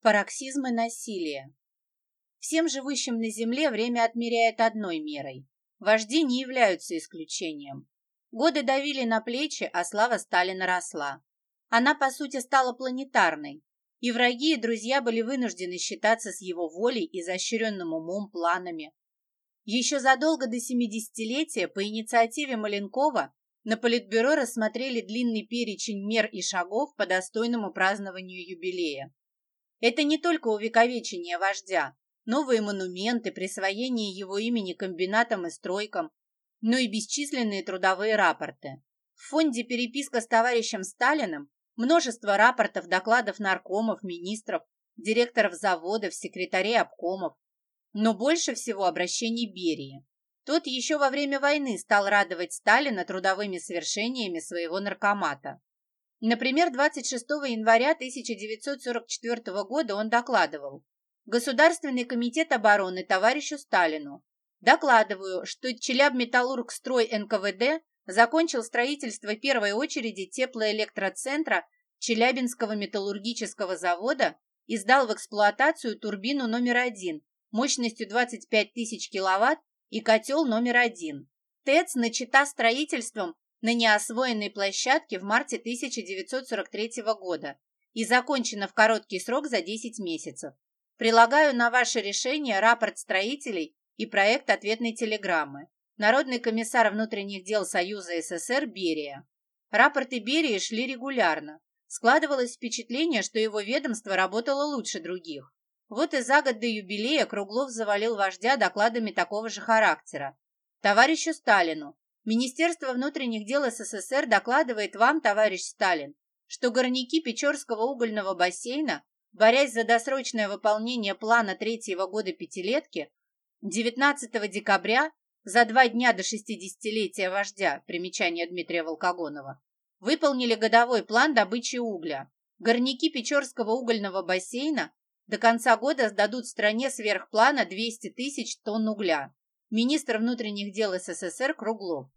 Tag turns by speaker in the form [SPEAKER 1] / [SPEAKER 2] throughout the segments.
[SPEAKER 1] Пароксизмы насилия. Всем живущим на Земле время отмеряет одной мерой. Вожди не являются исключением. Годы давили на плечи, а слава Сталина росла. Она, по сути, стала планетарной, и враги, и друзья были вынуждены считаться с его волей и изощренным умом, планами. Еще задолго до семидесятилетия по инициативе Маленкова на Политбюро рассмотрели длинный перечень мер и шагов по достойному празднованию юбилея. Это не только увековечение вождя, новые монументы, присвоение его имени комбинатам и стройкам, но и бесчисленные трудовые рапорты. В фонде переписка с товарищем Сталиным множество рапортов, докладов наркомов, министров, директоров заводов, секретарей обкомов, но больше всего обращений Берии. Тот еще во время войны стал радовать Сталина трудовыми свершениями своего наркомата. Например, 26 января 1944 года он докладывал Государственный комитет обороны товарищу Сталину. Докладываю, что Челябметаллургстрой НКВД закончил строительство первой очереди теплоэлектроцентра Челябинского металлургического завода и сдал в эксплуатацию турбину номер один мощностью 25 тысяч киловатт и котел номер один. ТЭЦ начата строительством на неосвоенной площадке в марте 1943 года и закончена в короткий срок за 10 месяцев. Прилагаю на ваше решение рапорт строителей и проект ответной телеграммы. Народный комиссар внутренних дел Союза СССР Берия. Рапорты Берии шли регулярно. Складывалось впечатление, что его ведомство работало лучше других. Вот и за год до юбилея Круглов завалил вождя докладами такого же характера. Товарищу Сталину, Министерство внутренних дел СССР докладывает вам, товарищ Сталин, что горняки Печорского угольного бассейна, борясь за досрочное выполнение плана третьего года пятилетки, 19 декабря, за два дня до шестидесятилетия вождя, примечание Дмитрия Волкогонова, выполнили годовой план добычи угля. Горняки Печорского угольного бассейна до конца года сдадут стране сверх плана 200 тысяч тонн угля. Министр внутренних дел СССР Круглов.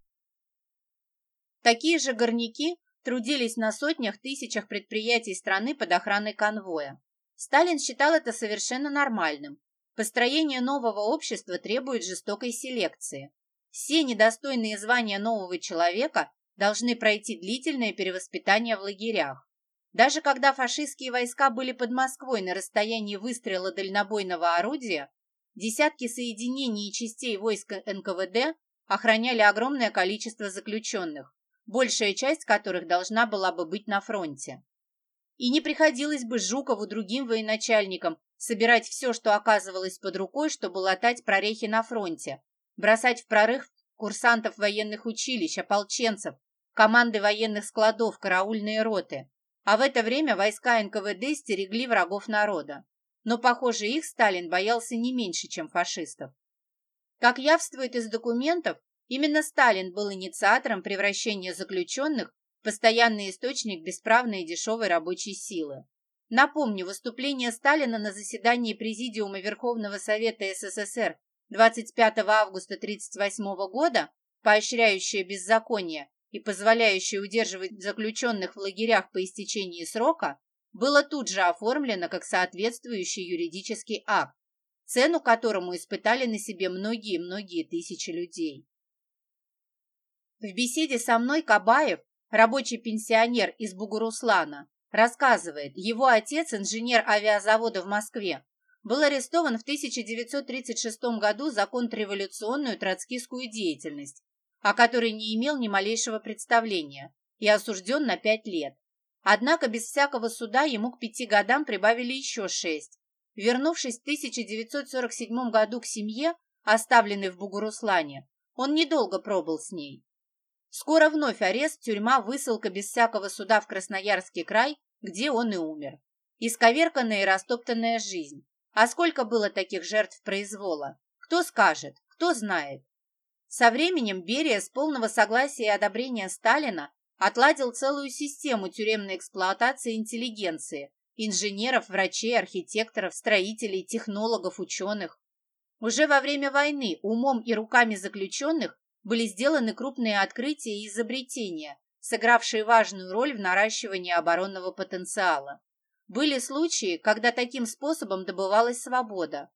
[SPEAKER 1] Такие же горняки трудились на сотнях тысячах предприятий страны под охраной конвоя. Сталин считал это совершенно нормальным. Построение нового общества требует жестокой селекции. Все недостойные звания нового человека должны пройти длительное перевоспитание в лагерях. Даже когда фашистские войска были под Москвой на расстоянии выстрела дальнобойного орудия, десятки соединений и частей войск НКВД охраняли огромное количество заключенных, большая часть которых должна была бы быть на фронте. И не приходилось бы Жукову другим военачальникам собирать все, что оказывалось под рукой, чтобы латать прорехи на фронте, бросать в прорыв курсантов военных училищ, ополченцев, команды военных складов, караульные роты. А в это время войска НКВД стерегли врагов народа. Но, похоже, их Сталин боялся не меньше, чем фашистов. Как явствует из документов, Именно Сталин был инициатором превращения заключенных в постоянный источник бесправной и дешевой рабочей силы. Напомню, выступление Сталина на заседании Президиума Верховного Совета СССР 25 августа 1938 года, поощряющее беззаконие и позволяющее удерживать заключенных в лагерях по истечении срока, было тут же оформлено как соответствующий юридический акт, цену которому испытали на себе многие-многие тысячи людей. В беседе со мной Кабаев, рабочий пенсионер из Бугуруслана, рассказывает, его отец, инженер авиазавода в Москве, был арестован в 1936 году за контрреволюционную троцкистскую деятельность, о которой не имел ни малейшего представления, и осужден на пять лет. Однако без всякого суда ему к пяти годам прибавили еще шесть. Вернувшись в 1947 году к семье, оставленной в Бугуруслане, он недолго пробыл с ней. Скоро вновь арест, тюрьма, высылка без всякого суда в Красноярский край, где он и умер. Исковерканная и растоптанная жизнь. А сколько было таких жертв произвола? Кто скажет? Кто знает? Со временем Берия с полного согласия и одобрения Сталина отладил целую систему тюремной эксплуатации интеллигенции, инженеров, врачей, архитекторов, строителей, технологов, ученых. Уже во время войны умом и руками заключенных были сделаны крупные открытия и изобретения, сыгравшие важную роль в наращивании оборонного потенциала. Были случаи, когда таким способом добывалась свобода.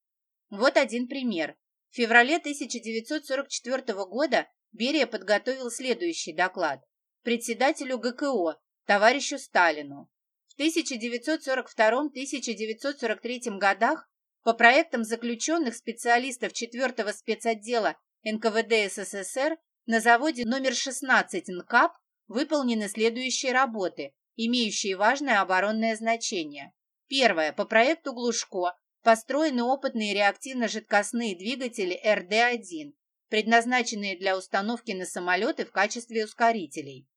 [SPEAKER 1] Вот один пример. В феврале 1944 года Берия подготовил следующий доклад председателю ГКО, товарищу Сталину. В 1942-1943 годах по проектам заключенных специалистов 4-го спецотдела НКВД СССР на заводе номер 16 НКАП выполнены следующие работы, имеющие важное оборонное значение. Первое. По проекту Глушко построены опытные реактивно-жидкостные двигатели РД-1, предназначенные для установки на самолеты в качестве ускорителей.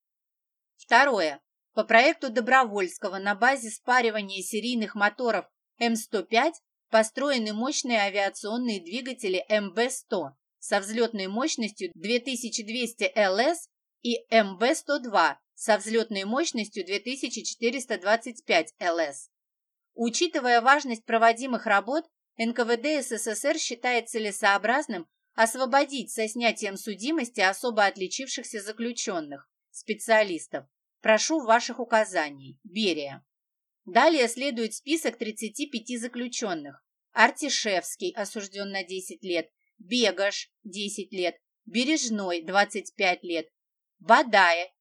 [SPEAKER 1] Второе. По проекту Добровольского на базе спаривания серийных моторов М-105 построены мощные авиационные двигатели МБ-100 со взлетной мощностью 2200 ЛС и МБ-102 со взлетной мощностью 2425 ЛС. Учитывая важность проводимых работ, НКВД СССР считает целесообразным освободить со снятием судимости особо отличившихся заключенных, специалистов. Прошу ваших указаний. Берия. Далее следует список 35 заключенных. Артишевский, осужден на 10 лет, Бегаш, 10 лет, Бережной, 25 лет, Бадая,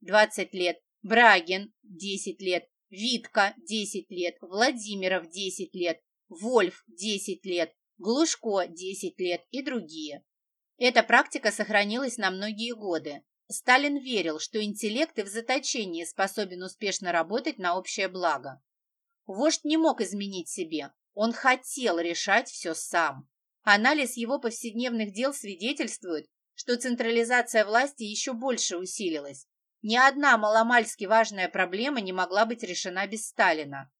[SPEAKER 1] 20 лет, Брагин, 10 лет, Витка, 10 лет, Владимиров, 10 лет, Вольф, 10 лет, Глушко, 10 лет и другие. Эта практика сохранилась на многие годы. Сталин верил, что интеллект и в заточении способен успешно работать на общее благо. Вождь не мог изменить себе, он хотел решать все сам. Анализ его повседневных дел свидетельствует, что централизация власти еще больше усилилась. Ни одна маломальски важная проблема не могла быть решена без Сталина.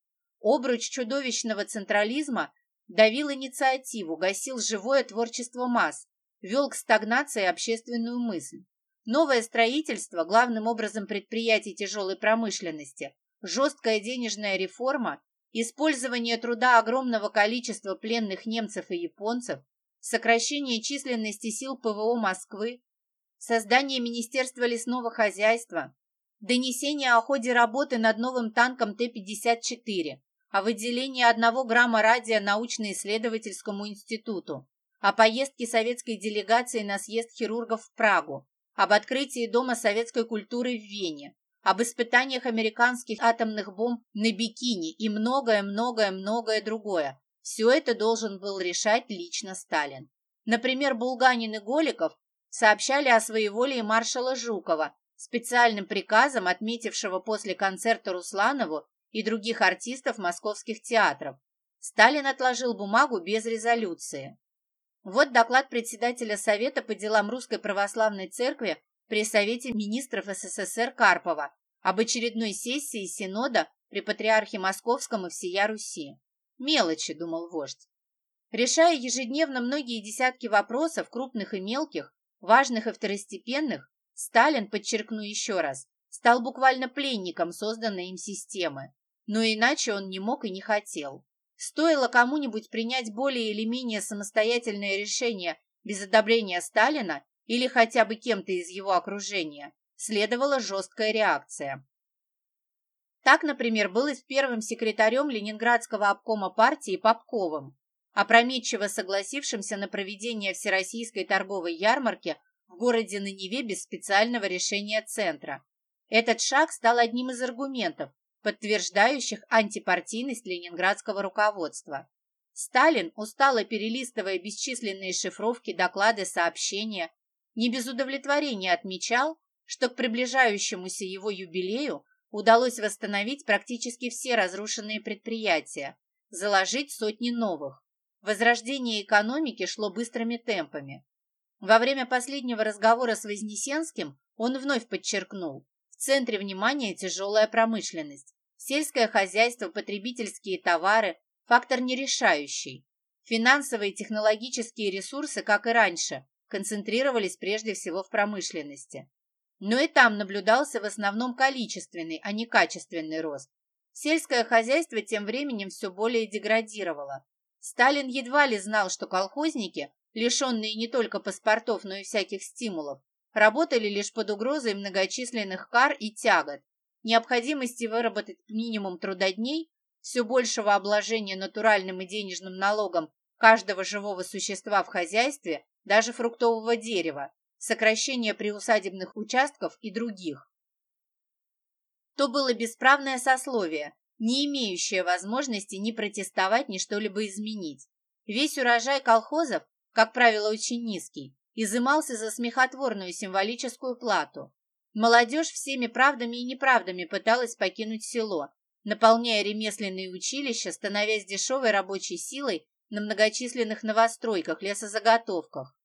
[SPEAKER 1] Обруч чудовищного централизма давил инициативу, гасил живое творчество масс, вел к стагнации общественную мысль. Новое строительство, главным образом предприятий тяжелой промышленности, жесткая денежная реформа, использование труда огромного количества пленных немцев и японцев, сокращение численности сил ПВО Москвы, создание Министерства лесного хозяйства, донесение о ходе работы над новым танком Т-54, о выделении одного грамма радия научно-исследовательскому институту, о поездке советской делегации на съезд хирургов в Прагу, об открытии Дома советской культуры в Вене, об испытаниях американских атомных бомб на Бикини и многое-многое-многое другое. Все это должен был решать лично Сталин. Например, Булганин и Голиков сообщали о своеволии маршала Жукова, специальным приказом отметившего после концерта Русланову и других артистов московских театров. Сталин отложил бумагу без резолюции. Вот доклад председателя Совета по делам Русской Православной Церкви при Совете министров СССР Карпова об очередной сессии Синода при Патриархе Московском и всея Руси. Мелочи, думал вождь. Решая ежедневно многие десятки вопросов, крупных и мелких, важных и второстепенных, Сталин, подчеркну еще раз, стал буквально пленником созданной им системы. Но иначе он не мог и не хотел. Стоило кому-нибудь принять более или менее самостоятельное решение без одобрения Сталина или хотя бы кем-то из его окружения, следовала жесткая реакция. Так, например, было с первым секретарем Ленинградского обкома партии Попковым, опрометчиво согласившимся на проведение Всероссийской торговой ярмарки в городе на Неве без специального решения Центра. Этот шаг стал одним из аргументов, подтверждающих антипартийность ленинградского руководства. Сталин, устало перелистывая бесчисленные шифровки, доклады, сообщения, не без удовлетворения отмечал, что к приближающемуся его юбилею удалось восстановить практически все разрушенные предприятия, заложить сотни новых. Возрождение экономики шло быстрыми темпами. Во время последнего разговора с Вознесенским он вновь подчеркнул, в центре внимания тяжелая промышленность. Сельское хозяйство, потребительские товары – фактор нерешающий. Финансовые и технологические ресурсы, как и раньше, концентрировались прежде всего в промышленности. Но и там наблюдался в основном количественный, а не качественный рост. Сельское хозяйство тем временем все более деградировало. Сталин едва ли знал, что колхозники, лишенные не только паспортов, но и всяких стимулов, работали лишь под угрозой многочисленных кар и тягот, необходимости выработать минимум трудодней, все большего обложения натуральным и денежным налогом каждого живого существа в хозяйстве, даже фруктового дерева, сокращение приусадебных участков и других. То было бесправное сословие, не имеющее возможности ни протестовать, ни что-либо изменить. Весь урожай колхозов, как правило, очень низкий, изымался за смехотворную символическую плату. Молодежь всеми правдами и неправдами пыталась покинуть село, наполняя ремесленные училища, становясь дешевой рабочей силой на многочисленных новостройках, лесозаготовках.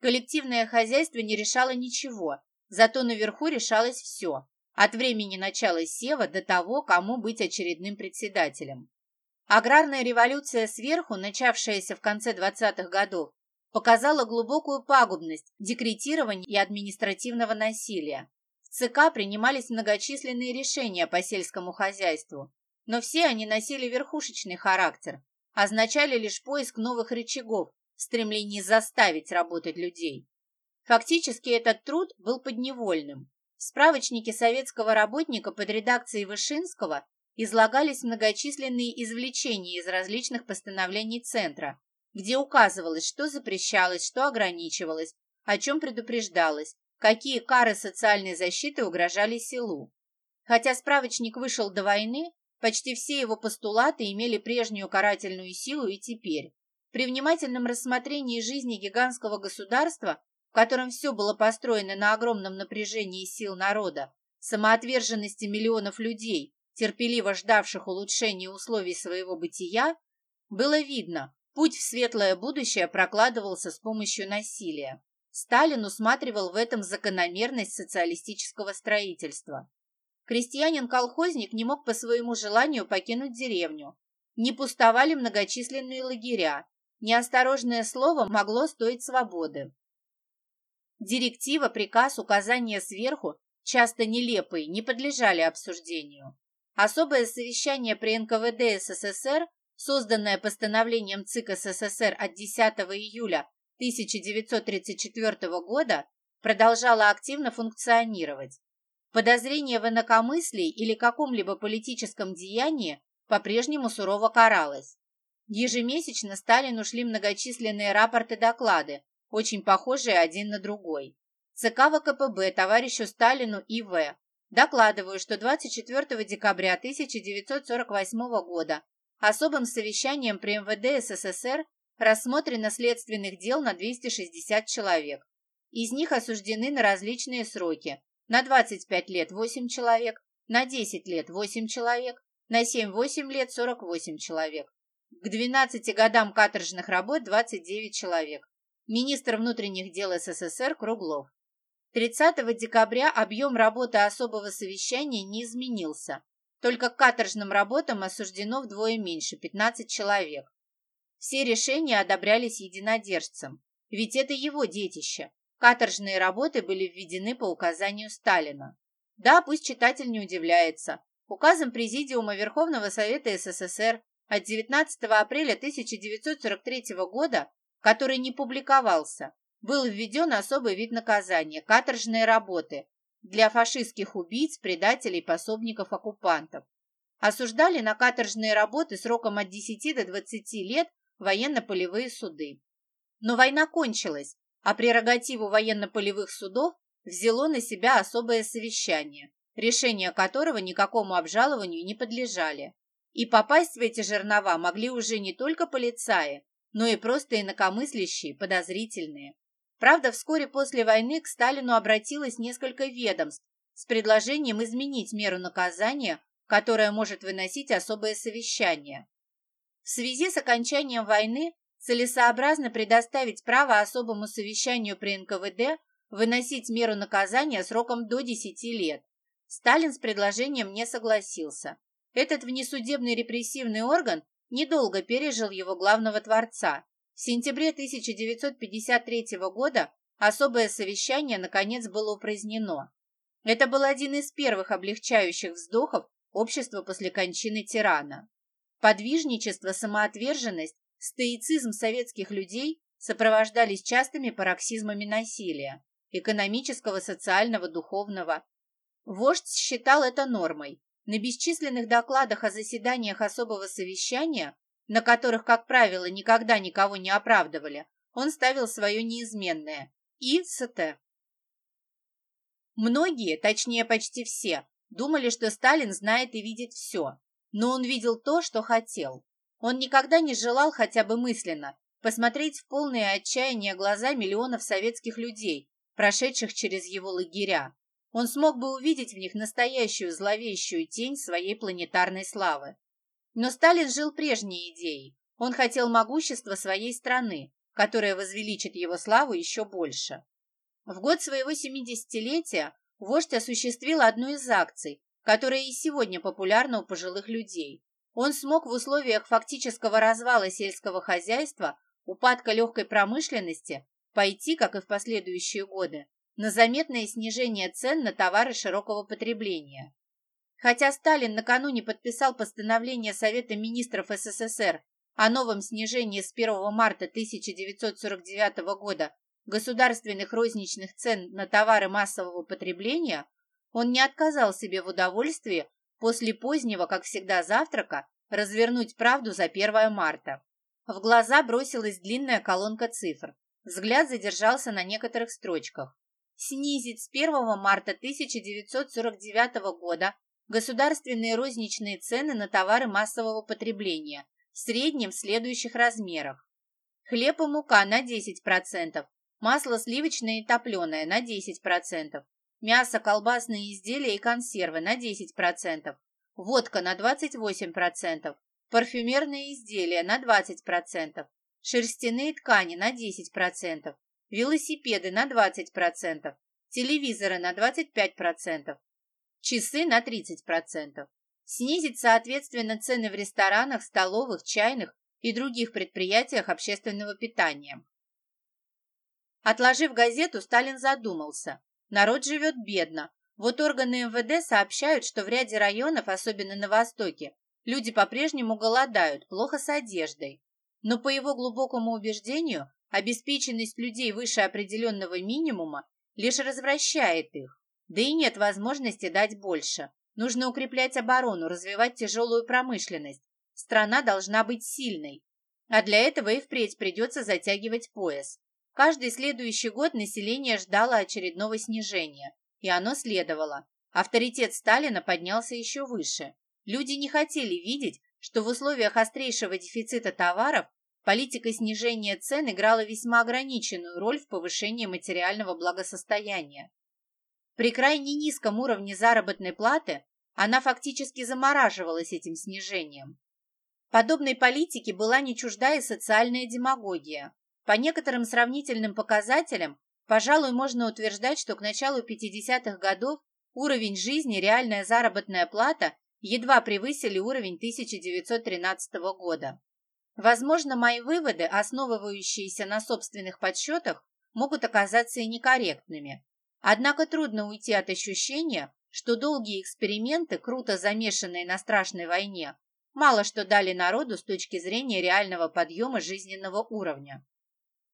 [SPEAKER 1] Коллективное хозяйство не решало ничего, зато наверху решалось все, от времени начала сева до того, кому быть очередным председателем. Аграрная революция сверху, начавшаяся в конце 20-х годов, показала глубокую пагубность декретирования и административного насилия. В ЦК принимались многочисленные решения по сельскому хозяйству, но все они носили верхушечный характер, означали лишь поиск новых рычагов в стремлении заставить работать людей. Фактически этот труд был подневольным. В справочнике советского работника под редакцией Вышинского излагались многочисленные извлечения из различных постановлений Центра, где указывалось, что запрещалось, что ограничивалось, о чем предупреждалось, какие кары социальной защиты угрожали селу. Хотя справочник вышел до войны, почти все его постулаты имели прежнюю карательную силу и теперь. При внимательном рассмотрении жизни гигантского государства, в котором все было построено на огромном напряжении сил народа, самоотверженности миллионов людей, терпеливо ждавших улучшения условий своего бытия, было видно, путь в светлое будущее прокладывался с помощью насилия. Сталин усматривал в этом закономерность социалистического строительства. Крестьянин-колхозник не мог по своему желанию покинуть деревню. Не пустовали многочисленные лагеря. Неосторожное слово могло стоить свободы. Директива, приказ, указания сверху, часто нелепые, не подлежали обсуждению. Особое совещание при НКВД СССР, созданное постановлением ЦИК СССР от 10 июля 1934 года продолжала активно функционировать. Подозрение в инакомыслии или каком-либо политическом деянии по-прежнему сурово каралось. Ежемесячно Сталину шли многочисленные рапорты-доклады, очень похожие один на другой. ЦК ВКПБ товарищу Сталину И.В. Докладываю, что 24 декабря 1948 года особым совещанием при МВД СССР рассмотрено следственных дел на 260 человек. Из них осуждены на различные сроки. На 25 лет 8 человек, на 10 лет 8 человек, на 7-8 лет 48 человек. К 12 годам каторжных работ 29 человек. Министр внутренних дел СССР Круглов. 30 декабря объем работы особого совещания не изменился. Только к каторжным работам осуждено вдвое меньше – 15 человек. Все решения одобрялись единодержцем, ведь это его детище. Каторжные работы были введены по указанию Сталина. Да, пусть читатель не удивляется. Указом Президиума Верховного Совета СССР от 19 апреля 1943 года, который не публиковался, был введен особый вид наказания – каторжные работы для фашистских убийц, предателей, пособников оккупантов. Осуждали на каторжные работы сроком от 10 до 20 лет военно-полевые суды. Но война кончилась, а прерогативу военно-полевых судов взяло на себя особое совещание, решения которого никакому обжалованию не подлежали. И попасть в эти жернова могли уже не только полицаи, но и просто инакомыслящие, подозрительные. Правда, вскоре после войны к Сталину обратилось несколько ведомств с предложением изменить меру наказания, которое может выносить особое совещание. В связи с окончанием войны целесообразно предоставить право особому совещанию при НКВД выносить меру наказания сроком до 10 лет. Сталин с предложением не согласился. Этот внесудебный репрессивный орган недолго пережил его главного творца. В сентябре 1953 года особое совещание наконец было упразднено. Это был один из первых облегчающих вздохов общества после кончины тирана. Подвижничество, самоотверженность, стоицизм советских людей сопровождались частыми пароксизмами насилия, экономического, социального, духовного. Вождь считал это нормой, На бесчисленных докладах о заседаниях особого совещания, на которых, как правило, никогда никого не оправдывали, он ставил свое неизменное – ИСТ. Многие, точнее почти все, думали, что Сталин знает и видит все, но он видел то, что хотел. Он никогда не желал хотя бы мысленно посмотреть в полное отчаяние глаза миллионов советских людей, прошедших через его лагеря. Он смог бы увидеть в них настоящую зловещую тень своей планетарной славы. Но Сталин жил прежней идеей. Он хотел могущества своей страны, которая возвеличит его славу еще больше. В год своего 70-летия вождь осуществил одну из акций, которая и сегодня популярна у пожилых людей. Он смог в условиях фактического развала сельского хозяйства, упадка легкой промышленности, пойти, как и в последующие годы, на заметное снижение цен на товары широкого потребления. Хотя Сталин накануне подписал постановление Совета министров СССР о новом снижении с 1 марта 1949 года государственных розничных цен на товары массового потребления, он не отказал себе в удовольствии после позднего, как всегда, завтрака развернуть правду за 1 марта. В глаза бросилась длинная колонка цифр. Взгляд задержался на некоторых строчках. Снизить с 1 марта 1949 года государственные розничные цены на товары массового потребления в среднем в следующих размерах. Хлеб и мука на 10%, масло сливочное и топленое на 10%, мясо, колбасные изделия и консервы на 10%, водка на 28%, парфюмерные изделия на 20%, шерстяные ткани на 10%, велосипеды на 20%, телевизоры на 25%, часы на 30%. Снизить, соответственно, цены в ресторанах, столовых, чайных и других предприятиях общественного питания. Отложив газету, Сталин задумался. Народ живет бедно. Вот органы МВД сообщают, что в ряде районов, особенно на Востоке, люди по-прежнему голодают, плохо с одеждой. Но по его глубокому убеждению, обеспеченность людей выше определенного минимума лишь развращает их. Да и нет возможности дать больше. Нужно укреплять оборону, развивать тяжелую промышленность. Страна должна быть сильной. А для этого и впредь придется затягивать пояс. Каждый следующий год население ждало очередного снижения, и оно следовало. Авторитет Сталина поднялся еще выше. Люди не хотели видеть, что в условиях острейшего дефицита товаров политика снижения цен играла весьма ограниченную роль в повышении материального благосостояния. При крайне низком уровне заработной платы она фактически замораживалась этим снижением. Подобной политике была не чужда и социальная демагогия. По некоторым сравнительным показателям, пожалуй, можно утверждать, что к началу 50-х годов уровень жизни, реальная заработная плата едва превысили уровень 1913 года. Возможно, мои выводы, основывающиеся на собственных подсчетах, могут оказаться и некорректными. Однако трудно уйти от ощущения, что долгие эксперименты, круто замешанные на страшной войне, мало что дали народу с точки зрения реального подъема жизненного уровня.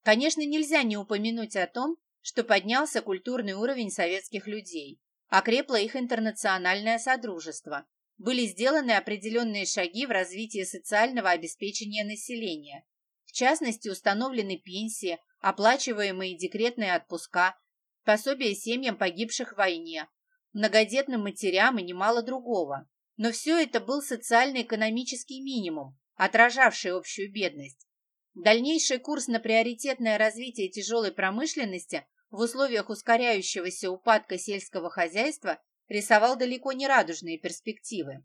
[SPEAKER 1] Конечно, нельзя не упомянуть о том, что поднялся культурный уровень советских людей, окрепло их интернациональное содружество, были сделаны определенные шаги в развитии социального обеспечения населения. В частности, установлены пенсии, оплачиваемые декретные отпуска, пособия семьям погибших в войне, многодетным матерям и немало другого. Но все это был социально-экономический минимум, отражавший общую бедность. Дальнейший курс на приоритетное развитие тяжелой промышленности в условиях ускоряющегося упадка сельского хозяйства рисовал далеко не радужные перспективы.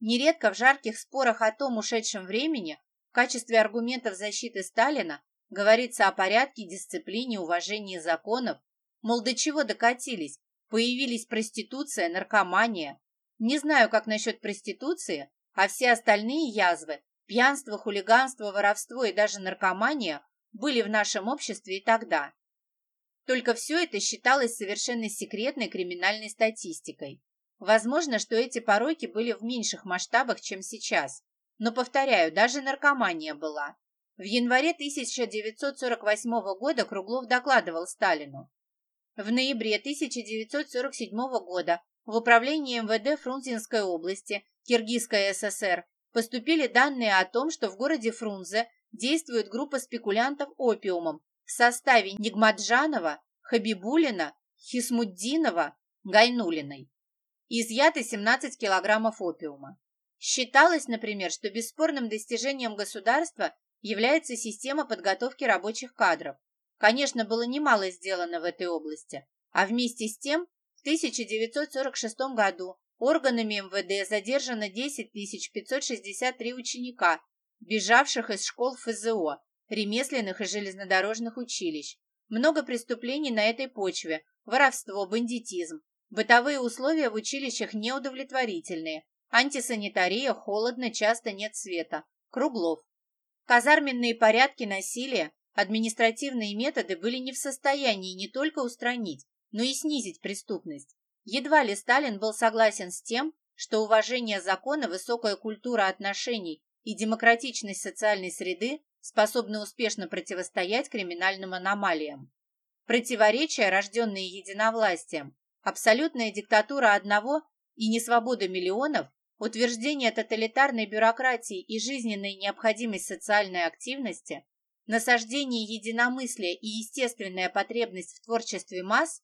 [SPEAKER 1] Нередко в жарких спорах о том ушедшем времени в качестве аргументов защиты Сталина говорится о порядке, дисциплине, уважении законов, мол, до чего докатились, появились проституция, наркомания. Не знаю, как насчет проституции, а все остальные язвы Пьянство, хулиганство, воровство и даже наркомания были в нашем обществе и тогда. Только все это считалось совершенно секретной криминальной статистикой. Возможно, что эти пороки были в меньших масштабах, чем сейчас. Но, повторяю, даже наркомания была. В январе 1948 года Круглов докладывал Сталину. В ноябре 1947 года в управление МВД Фрунзенской области, Киргизская ССР, поступили данные о том, что в городе Фрунзе действует группа спекулянтов опиумом в составе Нигмаджанова, Хабибулина, Хисмуддинова, Гайнулиной. Изъято 17 килограммов опиума. Считалось, например, что бесспорным достижением государства является система подготовки рабочих кадров. Конечно, было немало сделано в этой области, а вместе с тем в 1946 году органами МВД задержано 10 563 ученика, бежавших из школ ФЗО, ремесленных и железнодорожных училищ. Много преступлений на этой почве – воровство, бандитизм. Бытовые условия в училищах неудовлетворительные. Антисанитария, холодно, часто нет света. Круглов. Казарменные порядки, насилие, административные методы были не в состоянии не только устранить, но и снизить преступность. Едва ли Сталин был согласен с тем, что уважение закона, высокая культура отношений и демократичность социальной среды способны успешно противостоять криминальным аномалиям. Противоречия, рожденные единовластием, абсолютная диктатура одного и несвобода миллионов, утверждение тоталитарной бюрократии и жизненная необходимость социальной активности, насаждение единомыслия и естественная потребность в творчестве масс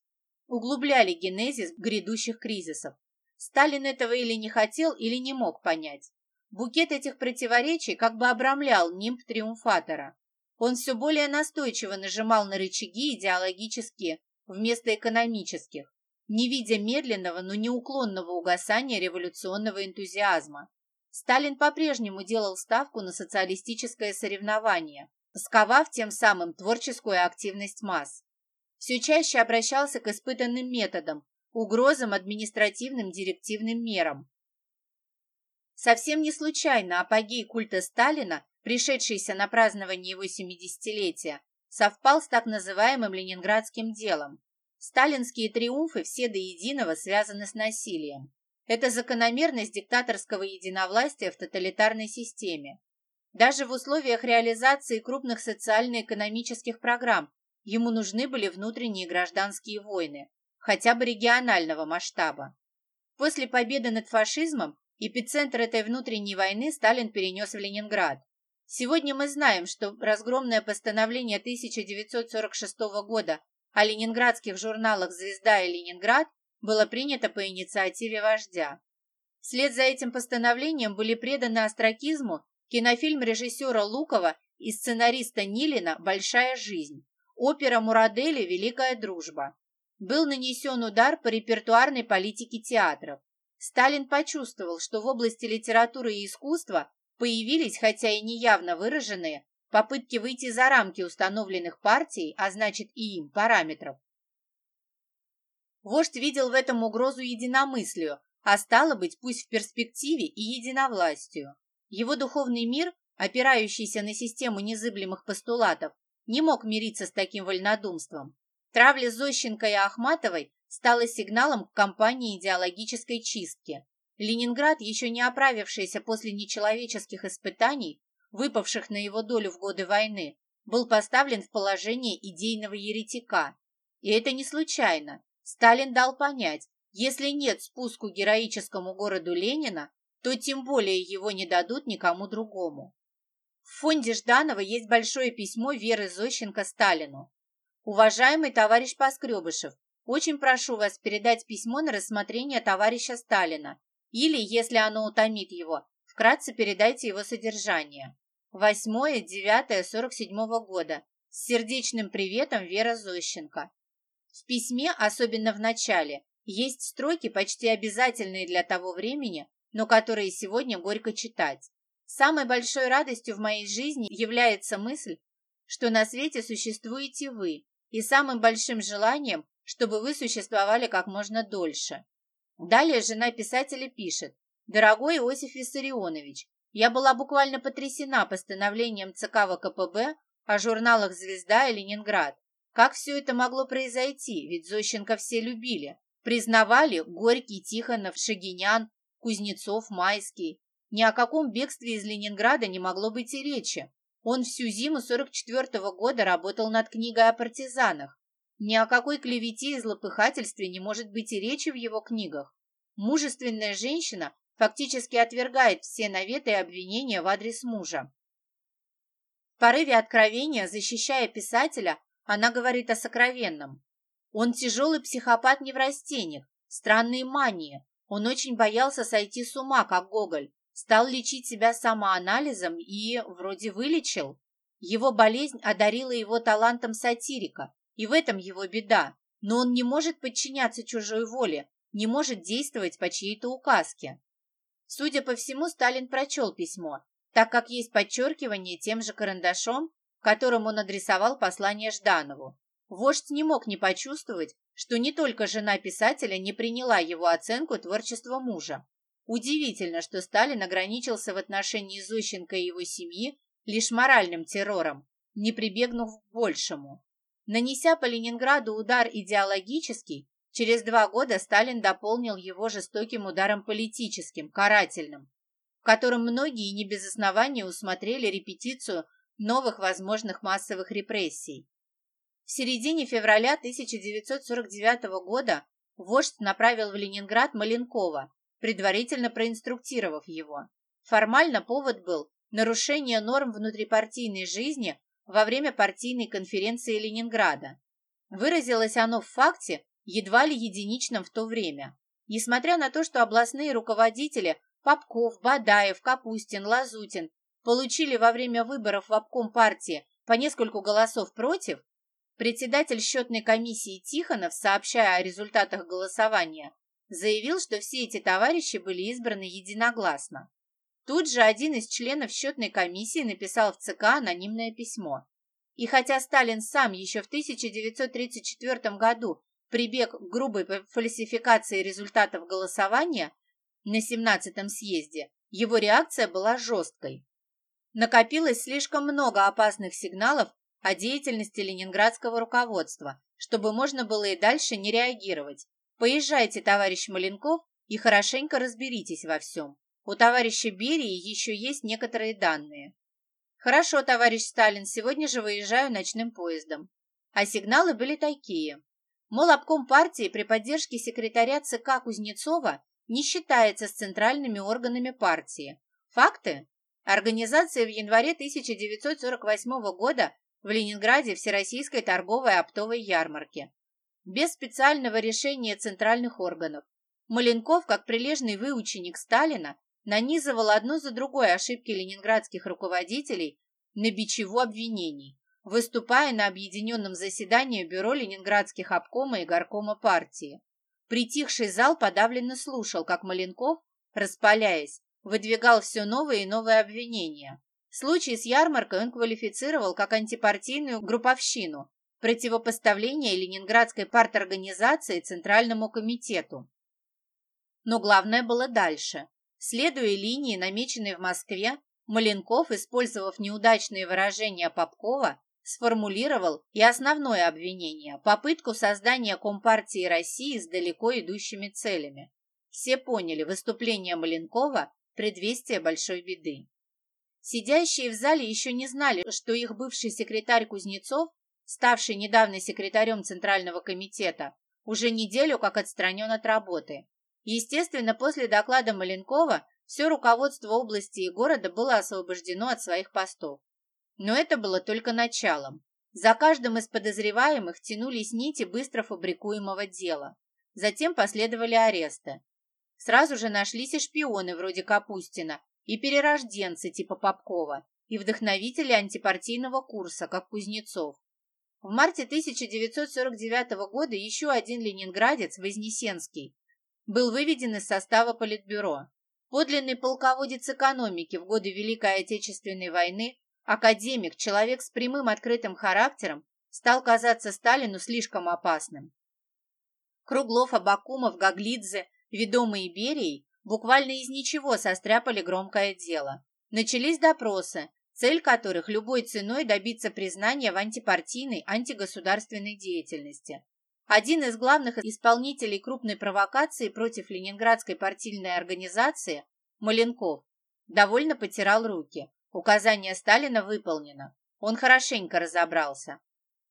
[SPEAKER 1] углубляли генезис грядущих кризисов. Сталин этого или не хотел, или не мог понять. Букет этих противоречий как бы обрамлял нимб триумфатора. Он все более настойчиво нажимал на рычаги идеологические вместо экономических, не видя медленного, но неуклонного угасания революционного энтузиазма. Сталин по-прежнему делал ставку на социалистическое соревнование, сковав тем самым творческую активность масс все чаще обращался к испытанным методам, угрозам, административным директивным мерам. Совсем не случайно апогей культа Сталина, пришедшийся на празднование его 70-летия, совпал с так называемым ленинградским делом. Сталинские триумфы все до единого связаны с насилием. Это закономерность диктаторского единовластия в тоталитарной системе. Даже в условиях реализации крупных социально-экономических программ Ему нужны были внутренние гражданские войны, хотя бы регионального масштаба. После победы над фашизмом эпицентр этой внутренней войны Сталин перенес в Ленинград. Сегодня мы знаем, что разгромное постановление 1946 года о ленинградских журналах «Звезда» и «Ленинград» было принято по инициативе вождя. Вслед за этим постановлением были преданы астракизму кинофильм режиссера Лукова и сценариста Нилина «Большая жизнь», Опера Мурадели «Великая дружба». Был нанесен удар по репертуарной политике театров. Сталин почувствовал, что в области литературы и искусства появились, хотя и неявно выраженные, попытки выйти за рамки установленных партией, а значит и им, параметров. Вождь видел в этом угрозу единомыслию, а стало быть, пусть в перспективе и единовластию. Его духовный мир, опирающийся на систему незыблемых постулатов, не мог мириться с таким вольнодумством. Травля Зощенко и Ахматовой стала сигналом к кампании идеологической чистки. Ленинград, еще не оправившийся после нечеловеческих испытаний, выпавших на его долю в годы войны, был поставлен в положение идейного еретика. И это не случайно. Сталин дал понять, если нет спуску героическому городу Ленина, то тем более его не дадут никому другому. В фонде Жданова есть большое письмо Веры Зощенко Сталину. «Уважаемый товарищ Поскребышев, очень прошу вас передать письмо на рассмотрение товарища Сталина, или, если оно утомит его, вкратце передайте его содержание. 8-9-47 года. С сердечным приветом Вера Зощенко». В письме, особенно в начале, есть строки, почти обязательные для того времени, но которые сегодня горько читать. Самой большой радостью в моей жизни является мысль, что на свете существуете вы, и самым большим желанием, чтобы вы существовали как можно дольше. Далее жена писателя пишет. «Дорогой Иосиф Виссарионович, я была буквально потрясена постановлением ЦК ВКПБ о журналах «Звезда» и «Ленинград». Как все это могло произойти, ведь Зощенко все любили. Признавали Горький, Тихонов, Шагинян, Кузнецов, Майский. Ни о каком бегстве из Ленинграда не могло быть и речи. Он всю зиму 44-го года работал над книгой о партизанах. Ни о какой клевете и злопыхательстве не может быть и речи в его книгах. Мужественная женщина фактически отвергает все наветы и обвинения в адрес мужа. В порыве откровения, защищая писателя, она говорит о сокровенном. Он тяжелый психопат-неврастенник, странные мании. Он очень боялся сойти с ума, как Гоголь. Стал лечить себя самоанализом и вроде вылечил. Его болезнь одарила его талантом сатирика, и в этом его беда. Но он не может подчиняться чужой воле, не может действовать по чьей-то указке. Судя по всему, Сталин прочел письмо, так как есть подчеркивание тем же карандашом, которым он адресовал послание Жданову. Вождь не мог не почувствовать, что не только жена писателя не приняла его оценку творчества мужа. Удивительно, что Сталин ограничился в отношении Зощенко и его семьи лишь моральным террором, не прибегнув к большему. Нанеся по Ленинграду удар идеологический, через два года Сталин дополнил его жестоким ударом политическим, карательным, в котором многие не без основания усмотрели репетицию новых возможных массовых репрессий. В середине февраля 1949 года вождь направил в Ленинград Маленкова, предварительно проинструктировав его. Формально повод был нарушение норм внутрипартийной жизни во время партийной конференции Ленинграда. Выразилось оно в факте, едва ли единичном в то время. Несмотря на то, что областные руководители Попков, Бадаев, Капустин, Лазутин получили во время выборов в обком партии по нескольку голосов против, председатель счетной комиссии Тихонов, сообщая о результатах голосования, заявил, что все эти товарищи были избраны единогласно. Тут же один из членов счетной комиссии написал в ЦК анонимное письмо. И хотя Сталин сам еще в 1934 году прибег к грубой фальсификации результатов голосования на 17-м съезде, его реакция была жесткой. Накопилось слишком много опасных сигналов о деятельности ленинградского руководства, чтобы можно было и дальше не реагировать. Поезжайте, товарищ Маленков, и хорошенько разберитесь во всем. У товарища Берии еще есть некоторые данные. Хорошо, товарищ Сталин, сегодня же выезжаю ночным поездом. А сигналы были такие. Мол, обком партии при поддержке секретаря ЦК Кузнецова не считается с центральными органами партии. Факты? Организация в январе 1948 года в Ленинграде Всероссийской торговой оптовой ярмарки. Без специального решения центральных органов. Маленков, как прилежный выученик Сталина, нанизывал одну за другой ошибки ленинградских руководителей на бичеву обвинений, выступая на объединенном заседании бюро ленинградских обкома и горкома партии. Притихший зал подавленно слушал, как Маленков, распаляясь, выдвигал все новые и новые обвинения. Случай с ярмаркой он квалифицировал как антипартийную групповщину, противопоставление ленинградской парторганизации Центральному комитету. Но главное было дальше. Следуя линии, намеченной в Москве, Маленков, использовав неудачные выражения Попкова, сформулировал и основное обвинение – попытку создания Компартии России с далеко идущими целями. Все поняли, выступление Маленкова – предвестие большой беды. Сидящие в зале еще не знали, что их бывший секретарь Кузнецов, ставший недавно секретарем Центрального комитета, уже неделю как отстранен от работы. Естественно, после доклада Маленкова все руководство области и города было освобождено от своих постов. Но это было только началом. За каждым из подозреваемых тянулись нити быстро фабрикуемого дела. Затем последовали аресты. Сразу же нашлись и шпионы вроде Капустина, и перерожденцы типа Попкова, и вдохновители антипартийного курса, как Кузнецов. В марте 1949 года еще один ленинградец, Вознесенский, был выведен из состава Политбюро. Подлинный полководец экономики в годы Великой Отечественной войны, академик, человек с прямым открытым характером, стал казаться Сталину слишком опасным. Круглов, Абакумов, Гаглидзе, ведомые Берией, буквально из ничего состряпали громкое дело. Начались допросы, цель которых любой ценой добиться признания в антипартийной, антигосударственной деятельности. Один из главных исполнителей крупной провокации против ленинградской партийной организации, Маленков, довольно потирал руки. Указание Сталина выполнено. Он хорошенько разобрался.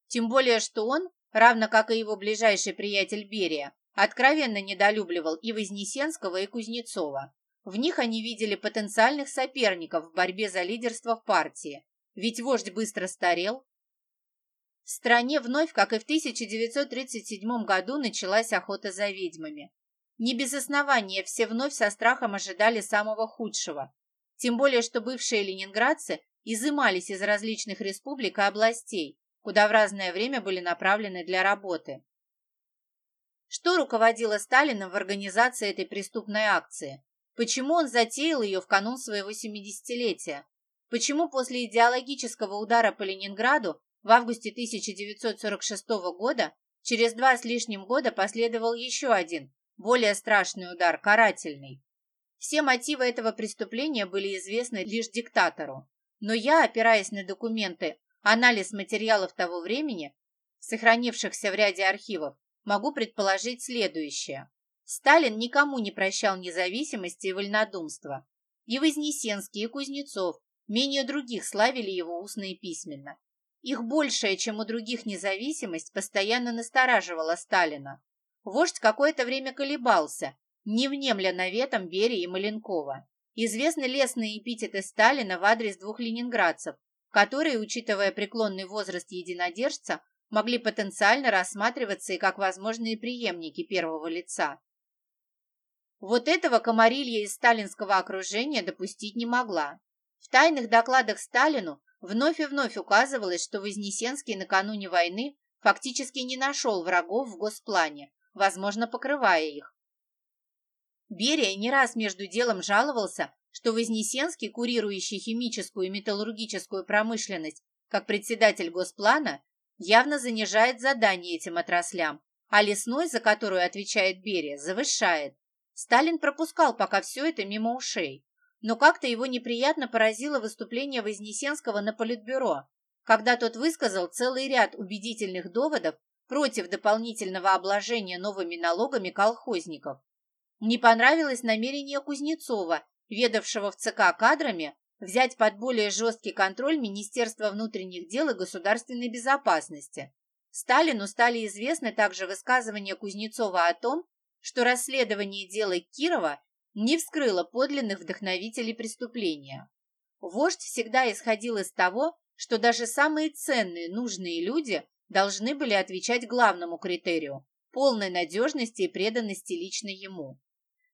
[SPEAKER 1] Тем более, что он, равно как и его ближайший приятель Берия, откровенно недолюбливал и Вознесенского, и Кузнецова. В них они видели потенциальных соперников в борьбе за лидерство в партии, ведь вождь быстро старел. В стране вновь, как и в 1937 году, началась охота за ведьмами. Не без основания все вновь со страхом ожидали самого худшего. Тем более, что бывшие ленинградцы изымались из различных республик и областей, куда в разное время были направлены для работы. Что руководило Сталиным в организации этой преступной акции? Почему он затеял ее в канун своего 70-летия? Почему после идеологического удара по Ленинграду в августе 1946 года через два с лишним года последовал еще один, более страшный удар, карательный? Все мотивы этого преступления были известны лишь диктатору. Но я, опираясь на документы, анализ материалов того времени, сохранившихся в ряде архивов, могу предположить следующее. Сталин никому не прощал независимости и вольнодумства. И Вознесенский, и Кузнецов менее других славили его устно и письменно. Их большая, чем у других независимость, постоянно настораживала Сталина. Вождь какое-то время колебался, не внемля наветом Берии и Маленкова. Известны лестные эпитеты Сталина в адрес двух ленинградцев, которые, учитывая преклонный возраст единодержца, могли потенциально рассматриваться и как возможные преемники первого лица. Вот этого комарилья из сталинского окружения допустить не могла. В тайных докладах Сталину вновь и вновь указывалось, что Вознесенский накануне войны фактически не нашел врагов в госплане, возможно, покрывая их. Берия не раз между делом жаловался, что Вознесенский, курирующий химическую и металлургическую промышленность как председатель Госплана, явно занижает задание этим отраслям, а лесной, за которую отвечает Берия, завышает. Сталин пропускал пока все это мимо ушей. Но как-то его неприятно поразило выступление Вознесенского на Политбюро, когда тот высказал целый ряд убедительных доводов против дополнительного обложения новыми налогами колхозников. Не понравилось намерение Кузнецова, ведавшего в ЦК кадрами, взять под более жесткий контроль Министерство внутренних дел и государственной безопасности. Сталину стали известны также высказывания Кузнецова о том, что расследование дела Кирова не вскрыло подлинных вдохновителей преступления. Вождь всегда исходил из того, что даже самые ценные, нужные люди должны были отвечать главному критерию – полной надежности и преданности лично ему.